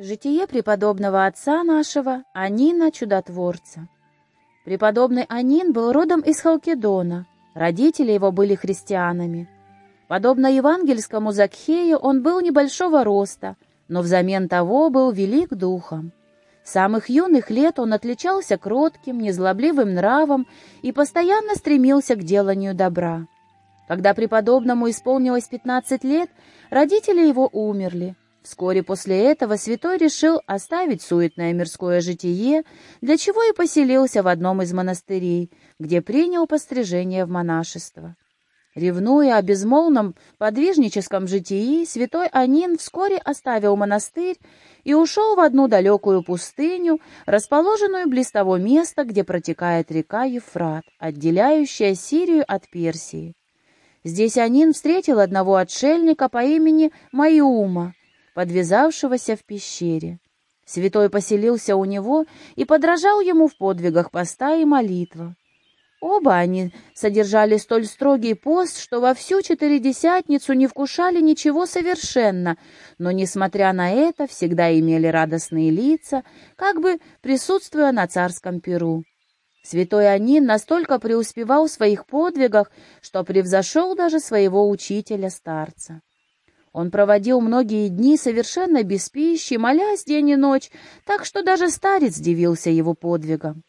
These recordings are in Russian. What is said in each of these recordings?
Житие преподобного отца нашего, Анина Чудотворца. Преподобный Анин был родом из Халкидона, родители его были христианами. Подобно евангельскому Закхею, он был небольшого роста, но взамен того был велик духом. С самых юных лет он отличался кротким, незлобливым нравом и постоянно стремился к деланию добра. Когда преподобному исполнилось 15 лет, родители его умерли, Вскоре после этого святой решил оставить суетное мирское житие, для чего и поселился в одном из монастырей, где принял пострижение в монашество. Ревнуя о безмолвном подвижническом житии, святой Анин вскоре оставил монастырь и ушел в одну далекую пустыню, расположенную близ того места, где протекает река Ефрат, отделяющая Сирию от Персии. Здесь Анин встретил одного отшельника по имени Майума, подвязавшегося в пещере. Святой поселился у него и подражал ему в подвигах поста и молитва. Оба они содержали столь строгий пост, что во всю четыредесятницу не вкушали ничего совершенно, но, несмотря на это, всегда имели радостные лица, как бы присутствуя на царском перу. Святой Анин настолько преуспевал в своих подвигах, что превзошел даже своего учителя-старца. Он проводил многие дни совершенно без пищи, молясь день и ночь, так что даже старец дивился его подвигам.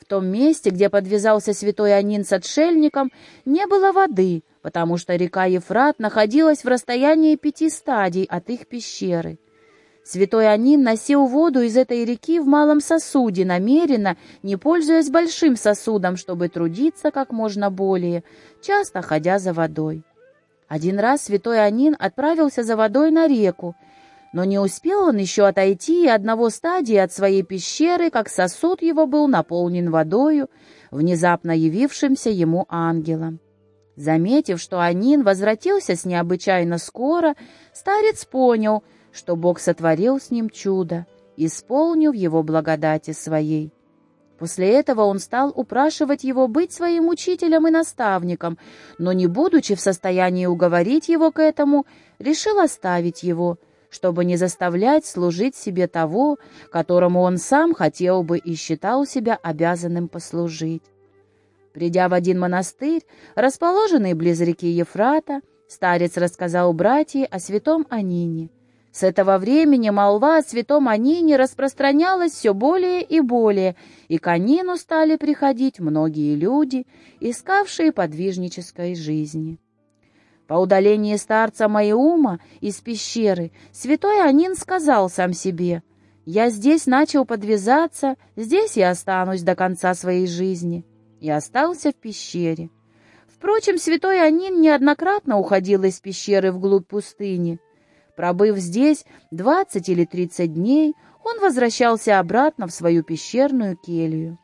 В том месте, где подвязался святой Анин с отшельником, не было воды, потому что река Ефрат находилась в расстоянии пяти стадий от их пещеры. Святой Анин носил воду из этой реки в малом сосуде, намеренно, не пользуясь большим сосудом, чтобы трудиться как можно более, часто ходя за водой. Один раз святой Анин отправился за водой на реку, но не успел он еще отойти и одного стадии от своей пещеры, как сосуд его был наполнен водою, внезапно явившимся ему ангелом. Заметив, что Анин возвратился с необычайно скоро, старец понял, что Бог сотворил с ним чудо, исполнив его благодати своей. После этого он стал упрашивать его быть своим учителем и наставником, но, не будучи в состоянии уговорить его к этому, решил оставить его, чтобы не заставлять служить себе того, которому он сам хотел бы и считал себя обязанным послужить. Придя в один монастырь, расположенный близ реки Ефрата, старец рассказал братьям о святом Анине — с этого времени молва о святом Анине распространялась все более и более, и к Анину стали приходить многие люди, искавшие подвижнической жизни. По удалении старца Маиума из пещеры святой Анин сказал сам себе, «Я здесь начал подвязаться, здесь я останусь до конца своей жизни», и остался в пещере. Впрочем, святой Анин неоднократно уходил из пещеры вглубь пустыни, Пробыв здесь двадцать или тридцать дней, он возвращался обратно в свою пещерную келью.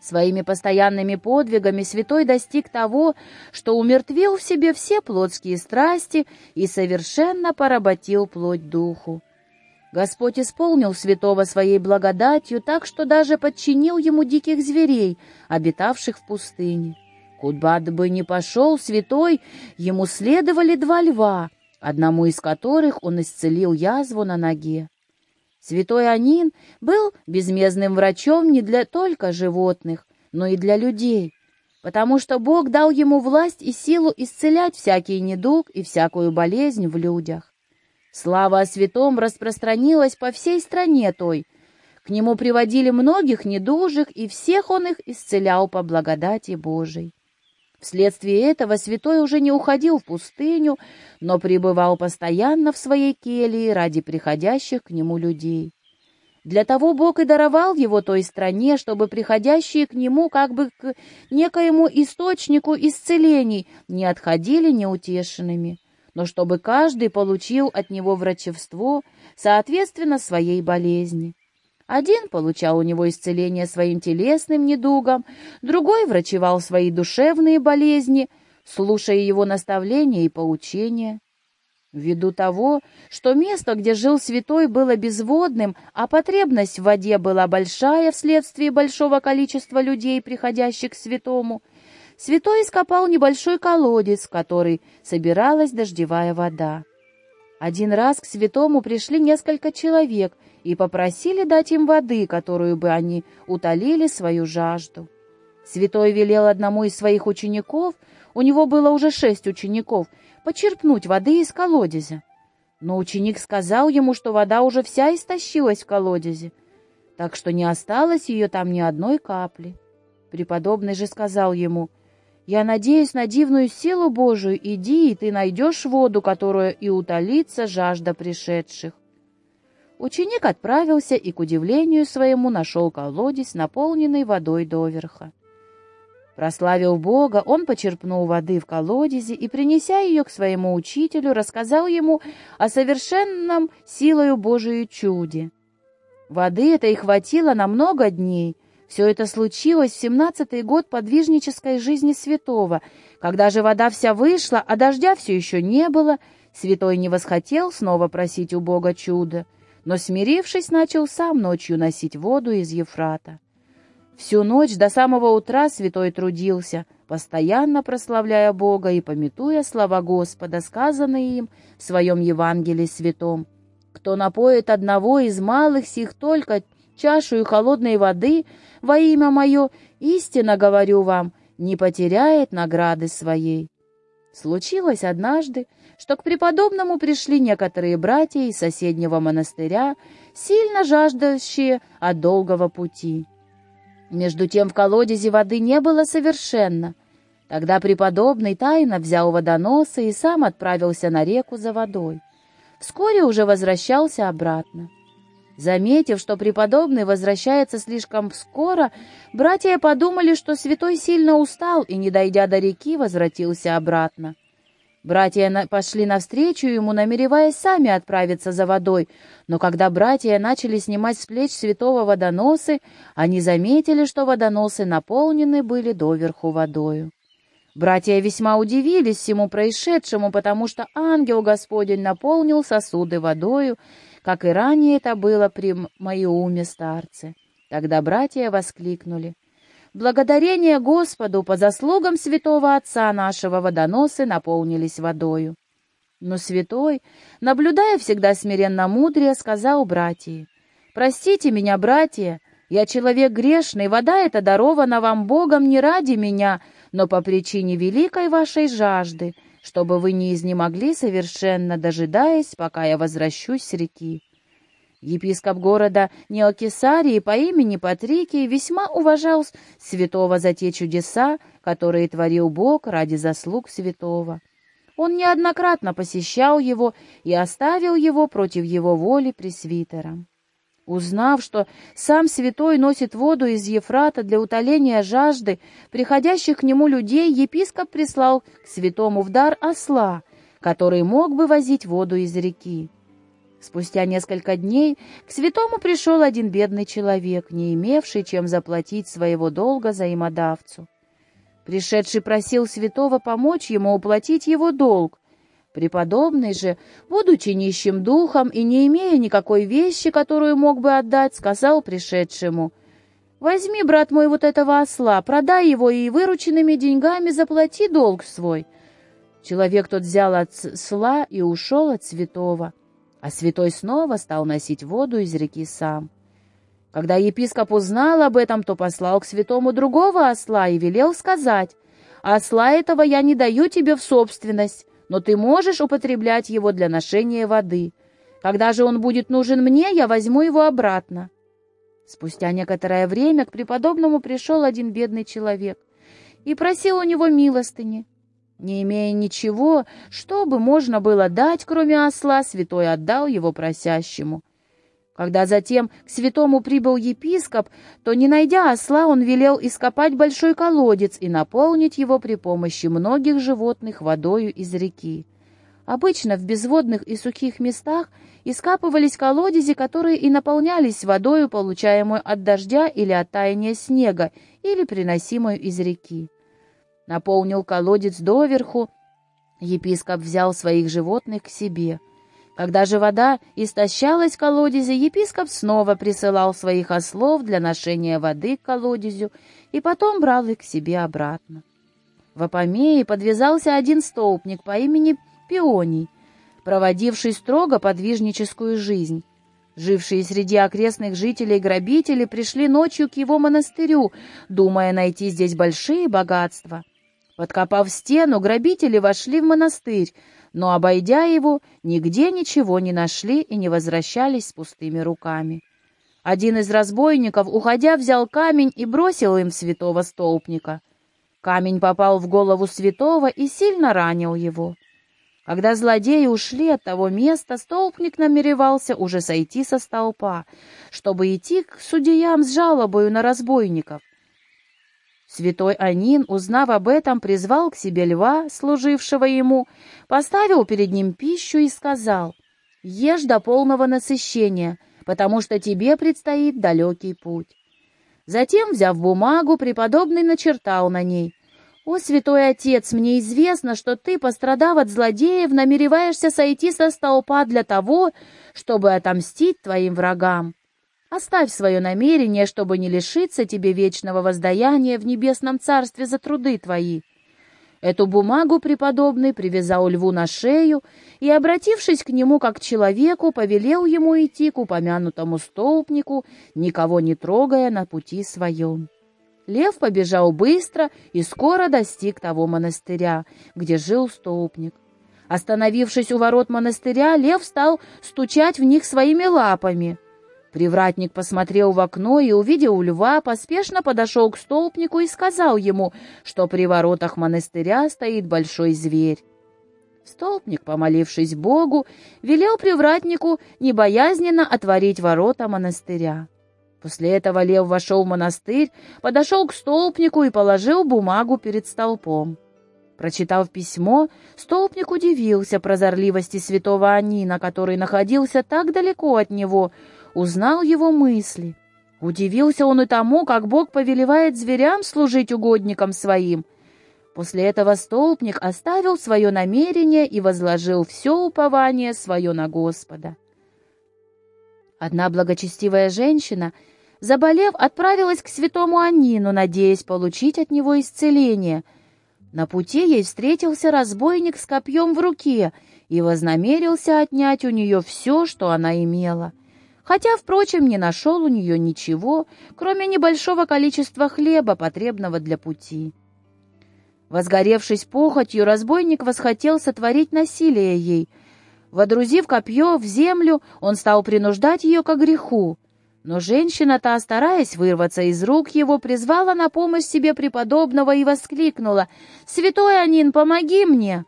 Своими постоянными подвигами святой достиг того, что умертвил в себе все плотские страсти и совершенно поработил плоть духу. Господь исполнил святого своей благодатью так, что даже подчинил ему диких зверей, обитавших в пустыне. Куда бы ни пошел святой, ему следовали два льва — одному из которых он исцелил язву на ноге. Святой Анин был безмездным врачом не для только животных, но и для людей, потому что Бог дал ему власть и силу исцелять всякий недуг и всякую болезнь в людях. Слава о святом распространилась по всей стране той. К нему приводили многих недужих, и всех он их исцелял по благодати Божией. Вследствие этого святой уже не уходил в пустыню, но пребывал постоянно в своей келье ради приходящих к нему людей. Для того Бог и даровал его той стране, чтобы приходящие к нему как бы к некоему источнику исцелений не отходили неутешенными, но чтобы каждый получил от него врачевство соответственно своей болезни. Один получал у него исцеление своим телесным недугам, другой врачевал свои душевные болезни, слушая его наставления и поучения. Ввиду того, что место, где жил святой, было безводным, а потребность в воде была большая вследствие большого количества людей, приходящих к святому, святой ископал небольшой колодец, в который собиралась дождевая вода. Один раз к святому пришли несколько человек и попросили дать им воды, которую бы они утолили свою жажду. Святой велел одному из своих учеников, у него было уже шесть учеников, почерпнуть воды из колодезя. Но ученик сказал ему, что вода уже вся истощилась в колодезе, так что не осталось ее там ни одной капли. Преподобный же сказал ему, «Я надеюсь на дивную силу Божию, иди, и ты найдешь воду, которая и утолится жажда пришедших». Ученик отправился и, к удивлению своему, нашел колодец, наполненный водой доверха. Прославив Бога, он почерпнул воды в колодезе и, принеся ее к своему учителю, рассказал ему о совершенном силою Божию чуде. Воды это и хватило на много дней. Все это случилось в семнадцатый год подвижнической жизни святого. Когда же вода вся вышла, а дождя все еще не было, святой не восхотел снова просить у Бога чуда, но, смирившись, начал сам ночью носить воду из Ефрата. Всю ночь до самого утра святой трудился, постоянно прославляя Бога и пометуя слова Господа, сказанные им в своем Евангелии святом. «Кто напоит одного из малых сих только чашу холодной воды во имя мое, истинно говорю вам, не потеряет награды своей». Случилось однажды, что к преподобному пришли некоторые братья из соседнего монастыря, сильно жаждущие от долгого пути. Между тем в колодезе воды не было совершенно. Тогда преподобный тайно взял водоносы и сам отправился на реку за водой. Вскоре уже возвращался обратно. Заметив, что преподобный возвращается слишком скоро, братья подумали, что святой сильно устал и, не дойдя до реки, возвратился обратно. Братья пошли навстречу ему, намереваясь сами отправиться за водой, но когда братья начали снимать с плеч святого водоносы, они заметили, что водоносы наполнены были доверху водою. Братья весьма удивились всему происшедшему, потому что ангел Господень наполнил сосуды водою, как и ранее это было при Маюме старце. Тогда братья воскликнули — Благодарение Господу по заслугам святого отца нашего водоносы наполнились водою. Но святой, наблюдая всегда смиренно мудрее, сказал братьям, «Простите меня, братья, я человек грешный, вода эта дарована вам Богом не ради меня, но по причине великой вашей жажды, чтобы вы не изнемогли совершенно, дожидаясь, пока я возвращусь с реки. Епископ города Неокесарии по имени Патрикий весьма уважал святого за те чудеса, которые творил Бог ради заслуг святого. Он неоднократно посещал его и оставил его против его воли пресвитером. Узнав, что сам святой носит воду из Ефрата для утоления жажды приходящих к нему людей, епископ прислал к святому в дар осла, который мог бы возить воду из реки. Спустя несколько дней к святому пришел один бедный человек, не имевший чем заплатить своего долга взаимодавцу. Пришедший просил святого помочь ему уплатить его долг. Преподобный же, будучи нищим духом и не имея никакой вещи, которую мог бы отдать, сказал пришедшему, «Возьми, брат мой, вот этого осла, продай его и вырученными деньгами заплати долг свой». Человек тот взял от сла и ушел от святого а святой снова стал носить воду из реки сам. Когда епископ узнал об этом, то послал к святому другого осла и велел сказать, «Осла этого я не даю тебе в собственность, но ты можешь употреблять его для ношения воды. Когда же он будет нужен мне, я возьму его обратно». Спустя некоторое время к преподобному пришел один бедный человек и просил у него милостыни. Не имея ничего, что бы можно было дать, кроме осла, святой отдал его просящему. Когда затем к святому прибыл епископ, то, не найдя осла, он велел ископать большой колодец и наполнить его при помощи многих животных водою из реки. Обычно в безводных и сухих местах искапывались колодези, которые и наполнялись водою, получаемой от дождя или от таяния снега, или приносимую из реки наполнил колодец доверху. Епископ взял своих животных к себе. Когда же вода истощалась в колодезе, епископ снова присылал своих ослов для ношения воды к колодезю и потом брал их к себе обратно. В Апомее подвязался один столпник по имени Пионий. проводивший строго подвижническую жизнь. Жившие среди окрестных жителей грабители пришли ночью к его монастырю, думая найти здесь большие богатства. Подкопав стену, грабители вошли в монастырь, но, обойдя его, нигде ничего не нашли и не возвращались с пустыми руками. Один из разбойников, уходя, взял камень и бросил им святого столпника. Камень попал в голову святого и сильно ранил его. Когда злодеи ушли от того места, столпник намеревался уже сойти со столпа, чтобы идти к судьям с жалобою на разбойников. Святой Анин, узнав об этом, призвал к себе льва, служившего ему, поставил перед ним пищу и сказал, «Ешь до полного насыщения, потому что тебе предстоит далекий путь». Затем, взяв бумагу, преподобный начертал на ней «О, святой отец, мне известно, что ты, пострадав от злодеев, намереваешься сойти со столпа для того, чтобы отомстить твоим врагам. Оставь свое намерение, чтобы не лишиться тебе вечного воздаяния в небесном царстве за труды твои». Эту бумагу преподобный привязал льву на шею и, обратившись к нему как к человеку, повелел ему идти к упомянутому столпнику, никого не трогая на пути своем. Лев побежал быстро и скоро достиг того монастыря, где жил столпник. Остановившись у ворот монастыря, лев стал стучать в них своими лапами. Привратник посмотрел в окно и, увидел льва, поспешно подошел к столпнику и сказал ему, что при воротах монастыря стоит большой зверь. Столпник, помолившись Богу, велел привратнику небоязненно отворить ворота монастыря. После этого лев вошел в монастырь, подошел к столпнику и положил бумагу перед столпом. Прочитав письмо, столпник удивился прозорливости святого Анина, который находился так далеко от него, узнал его мысли. Удивился он и тому, как Бог повелевает зверям служить угодникам своим. После этого столпник оставил свое намерение и возложил все упование свое на Господа. Одна благочестивая женщина, заболев, отправилась к святому Анину, надеясь получить от него исцеление. На пути ей встретился разбойник с копьем в руке и вознамерился отнять у нее все, что она имела. Хотя, впрочем, не нашел у нее ничего, кроме небольшого количества хлеба, потребного для пути. Возгоревшись похотью, разбойник восхотел сотворить насилие ей — Водрузив копье в землю, он стал принуждать ее к греху. Но женщина-то, стараясь вырваться из рук его, призвала на помощь себе преподобного и воскликнула «Святой Анин, помоги мне!»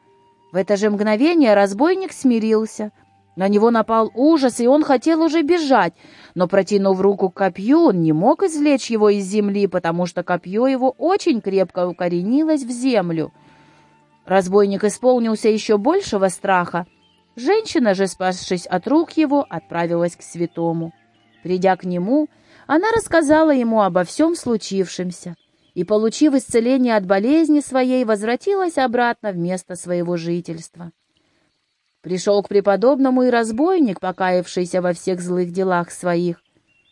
В это же мгновение разбойник смирился. На него напал ужас, и он хотел уже бежать, но, протянув руку к копью, он не мог извлечь его из земли, потому что копье его очень крепко укоренилось в землю. Разбойник исполнился еще большего страха, Женщина же, спасшись от рук его, отправилась к святому. Придя к нему, она рассказала ему обо всем случившемся и, получив исцеление от болезни своей, возвратилась обратно в место своего жительства. Пришел к преподобному и разбойник, покаявшийся во всех злых делах своих.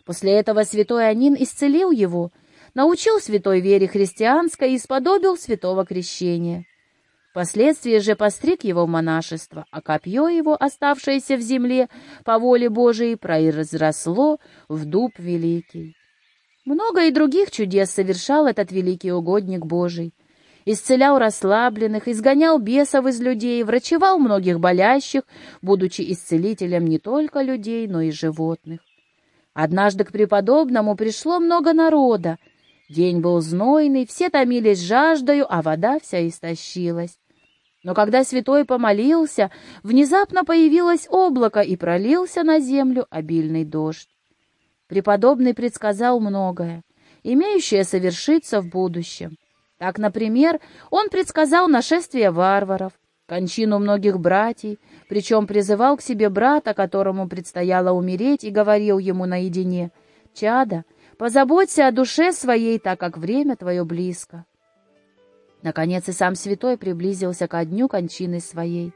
После этого святой Анин исцелил его, научил святой вере христианской и сподобил святого крещения. Впоследствии же постриг его в монашество, а копье его, оставшееся в земле, по воле Божией, произросло в дуб великий. Много и других чудес совершал этот великий угодник Божий. Исцелял расслабленных, изгонял бесов из людей, врачевал многих болящих, будучи исцелителем не только людей, но и животных. Однажды к преподобному пришло много народа. День был знойный, все томились жаждою, а вода вся истощилась. Но когда святой помолился, внезапно появилось облако и пролился на землю обильный дождь. Преподобный предсказал многое, имеющее совершиться в будущем. Так, например, он предсказал нашествие варваров, кончину многих братьев, причем призывал к себе брата, которому предстояло умереть, и говорил ему наедине, «Чада, позаботься о душе своей, так как время твое близко». Наконец и сам святой приблизился ко дню кончины своей.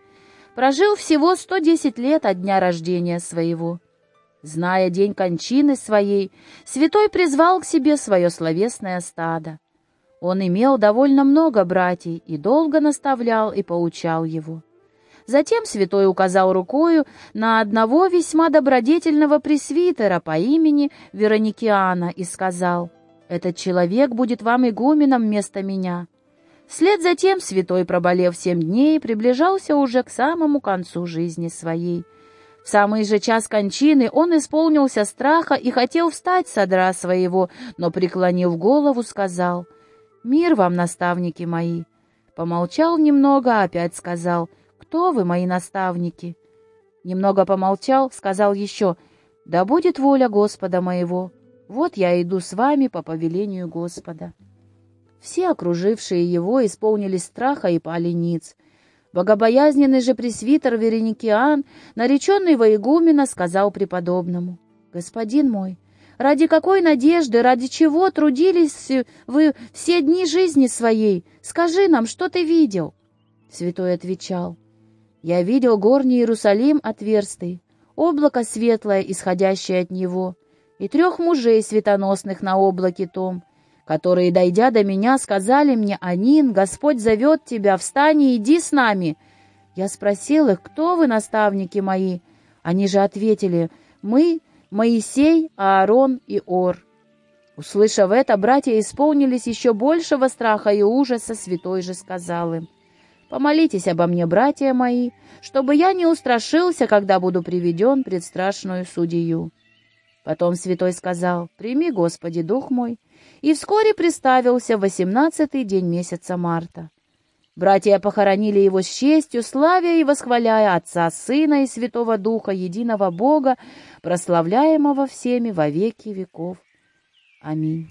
Прожил всего 110 лет от дня рождения своего. Зная день кончины своей, святой призвал к себе свое словесное стадо. Он имел довольно много братьев и долго наставлял и поучал его. Затем святой указал рукою на одного весьма добродетельного пресвитера по имени Вероникиана и сказал, «Этот человек будет вам игуменом вместо меня». Вслед за тем святой, проболев семь дней, приближался уже к самому концу жизни своей. В самый же час кончины он исполнился страха и хотел встать с одра своего, но, преклонив голову, сказал, «Мир вам, наставники мои!» Помолчал немного, опять сказал, «Кто вы, мои наставники?» Немного помолчал, сказал еще, «Да будет воля Господа моего. Вот я иду с вами по повелению Господа». Все окружившие его исполнились страха и пали ниц. Богобоязненный же пресвитер Вереникиан, нареченный во игумена, сказал преподобному, «Господин мой, ради какой надежды, ради чего трудились вы все дни жизни своей? Скажи нам, что ты видел?» Святой отвечал, «Я видел горний Иерусалим отверстый, облако светлое, исходящее от него, и трех мужей светоносных на облаке том, которые, дойдя до меня, сказали мне, «Анин, Господь зовет тебя, встань и иди с нами». Я спросил их, кто вы, наставники мои? Они же ответили, мы, Моисей, Аарон и Ор. Услышав это, братья исполнились еще большего страха и ужаса, святой же сказал им, «Помолитесь обо мне, братья мои, чтобы я не устрашился, когда буду приведен пред страшную судью». Потом святой сказал, «Прими, Господи, дух мой», и вскоре приставился восемнадцатый день месяца марта. Братья похоронили его с честью, славя и восхваляя Отца, Сына и Святого Духа, единого Бога, прославляемого всеми во веки веков. Аминь.